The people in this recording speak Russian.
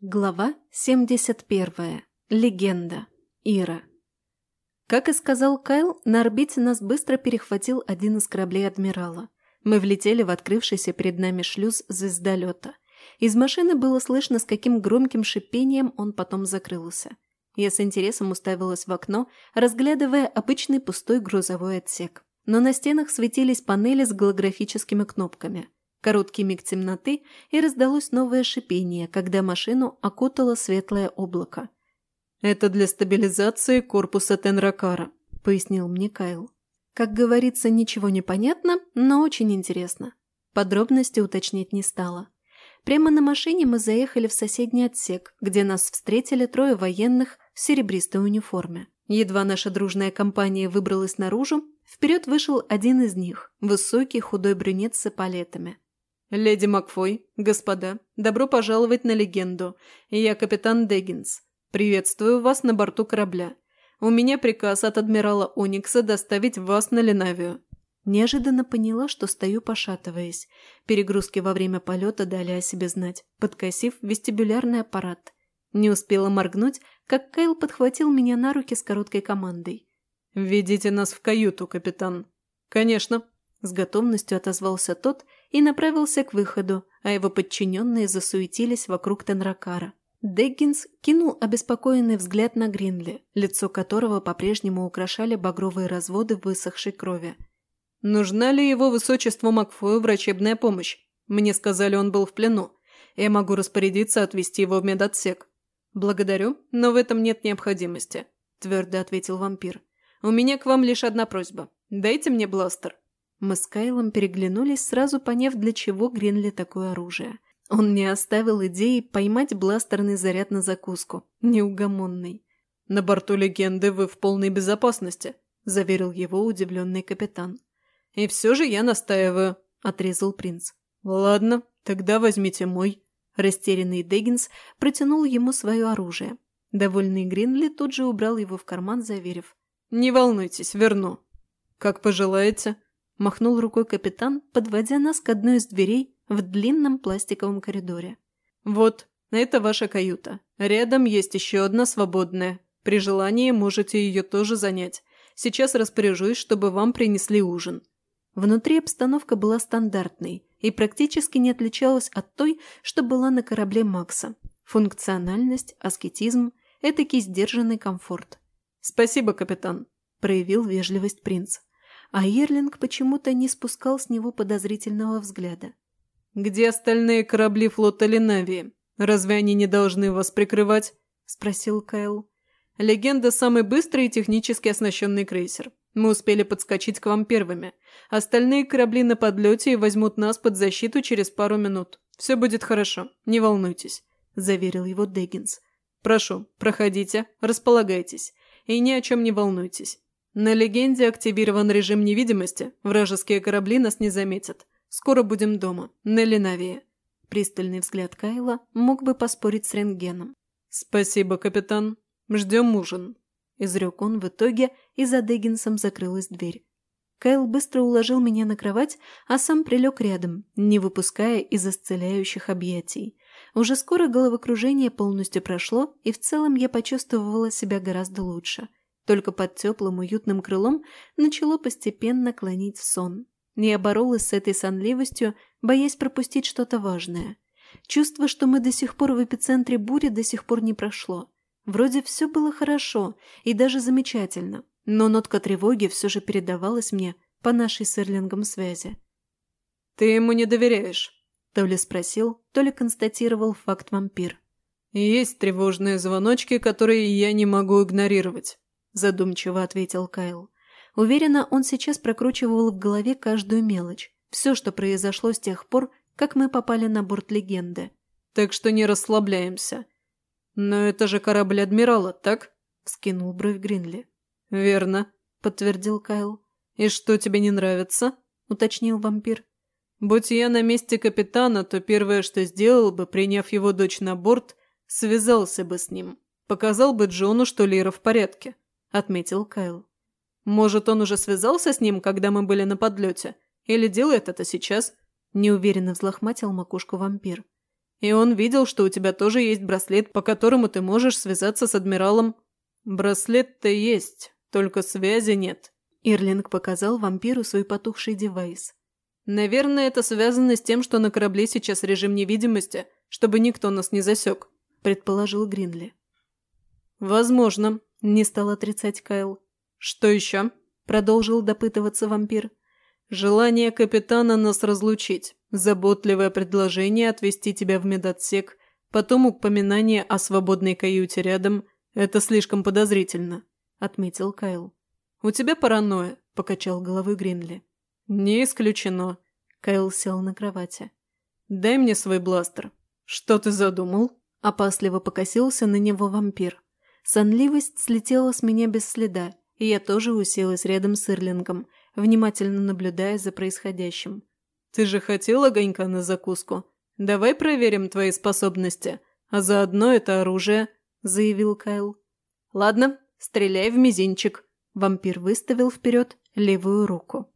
Глава 71. Легенда. Ира. Как и сказал Кайл, на орбите нас быстро перехватил один из кораблей адмирала. Мы влетели в открывшийся перед нами шлюз звездолета. Из машины было слышно, с каким громким шипением он потом закрылся. Я с интересом уставилась в окно, разглядывая обычный пустой грузовой отсек. Но на стенах светились панели с голографическими кнопками – Короткий миг темноты, и раздалось новое шипение, когда машину окутало светлое облако. «Это для стабилизации корпуса Тенракара», — пояснил мне Кайл. Как говорится, ничего не понятно, но очень интересно. Подробности уточнить не стала. Прямо на машине мы заехали в соседний отсек, где нас встретили трое военных в серебристой униформе. Едва наша дружная компания выбралась наружу, вперед вышел один из них, высокий худой брюнет с эполетами. «Леди Макфой, господа, добро пожаловать на легенду. Я капитан Деггинс. Приветствую вас на борту корабля. У меня приказ от адмирала Оникса доставить вас на Ленавию». Неожиданно поняла, что стою пошатываясь. Перегрузки во время полета дали о себе знать, подкосив вестибулярный аппарат. Не успела моргнуть, как Кайл подхватил меня на руки с короткой командой. «Введите нас в каюту, капитан». «Конечно», – с готовностью отозвался тот – и направился к выходу, а его подчиненные засуетились вокруг Тенракара. Деггинс кинул обеспокоенный взгляд на Гринли, лицо которого по-прежнему украшали багровые разводы высохшей крови. «Нужна ли его высочеству Макфою врачебная помощь? Мне сказали, он был в плену. Я могу распорядиться отвезти его в медотсек». «Благодарю, но в этом нет необходимости», – твердо ответил вампир. «У меня к вам лишь одна просьба. Дайте мне бластер». Мы с Кайлом переглянулись, сразу поняв, для чего Гринли такое оружие. Он не оставил идеи поймать бластерный заряд на закуску. Неугомонный. «На борту легенды вы в полной безопасности», – заверил его удивленный капитан. «И все же я настаиваю», – отрезал принц. «Ладно, тогда возьмите мой». Растерянный Деггинс протянул ему свое оружие. Довольный Гринли тут же убрал его в карман, заверив. «Не волнуйтесь, верну». «Как пожелаете», Махнул рукой капитан, подводя нас к одной из дверей в длинном пластиковом коридоре. «Вот, это ваша каюта. Рядом есть еще одна свободная. При желании можете ее тоже занять. Сейчас распоряжусь, чтобы вам принесли ужин». Внутри обстановка была стандартной и практически не отличалась от той, что была на корабле Макса. Функциональность, аскетизм, этакий сдержанный комфорт. «Спасибо, капитан», – проявил вежливость принц а Ерлинг почему-то не спускал с него подозрительного взгляда. «Где остальные корабли флота Ленавии? Разве они не должны вас прикрывать?» – спросил Кайл. «Легенда – самый быстрый и технически оснащенный крейсер. Мы успели подскочить к вам первыми. Остальные корабли на подлете и возьмут нас под защиту через пару минут. Все будет хорошо, не волнуйтесь», – заверил его Деггинс. «Прошу, проходите, располагайтесь и ни о чем не волнуйтесь. На легенде активирован режим невидимости. Вражеские корабли нас не заметят. Скоро будем дома. На Ленавии. Пристальный взгляд Кайла мог бы поспорить с рентгеном. «Спасибо, капитан. Ждем ужин», – изрек он в итоге, и за Деггинсом закрылась дверь. Кайл быстро уложил меня на кровать, а сам прилег рядом, не выпуская из исцеляющих объятий. Уже скоро головокружение полностью прошло, и в целом я почувствовала себя гораздо лучше – только под теплым уютным крылом начало постепенно клонить в сон. Я боролась с этой сонливостью, боясь пропустить что-то важное. Чувство, что мы до сих пор в эпицентре бури, до сих пор не прошло. Вроде все было хорошо и даже замечательно, но нотка тревоги все же передавалась мне по нашей с Эрлингом связи. «Ты ему не доверяешь?» То ли спросил, то ли констатировал факт вампир. «Есть тревожные звоночки, которые я не могу игнорировать задумчиво ответил Кайл. Уверена, он сейчас прокручивал в голове каждую мелочь. Все, что произошло с тех пор, как мы попали на борт легенды. Так что не расслабляемся. Но это же корабль адмирала, так? Скинул бровь Гринли. Верно, подтвердил Кайл. И что тебе не нравится? уточнил вампир. Будь я на месте капитана, то первое, что сделал бы, приняв его дочь на борт, связался бы с ним. Показал бы Джону, что Лира в порядке. – отметил Кайл. «Может, он уже связался с ним, когда мы были на подлете? Или делает это сейчас?» – неуверенно взлохматил макушку вампир. И он видел, что у тебя тоже есть браслет, по которому ты можешь связаться с адмиралом. Браслет-то есть, только связи нет. Ирлинг показал вампиру свой потухший девайс. Наверное, это связано с тем, что на корабле сейчас режим невидимости, чтобы никто нас не засек, предположил Гринли. Возможно, не стал отрицать Кайл. Что еще? Продолжил допытываться вампир. Желание капитана нас разлучить, заботливое предложение отвезти тебя в медотсек, потом упоминание о свободной каюте рядом – это слишком подозрительно», – отметил Кайл. «У тебя паранойя», – покачал головой Гринли. «Не исключено», – Кайл сел на кровати. «Дай мне свой бластер». «Что ты задумал?» – опасливо покосился на него вампир. Сонливость слетела с меня без следа, и я тоже уселась рядом с Ирлингом – внимательно наблюдая за происходящим. «Ты же хотел огонька на закуску? Давай проверим твои способности, а заодно это оружие», – заявил Кайл. «Ладно, стреляй в мизинчик». Вампир выставил вперед левую руку.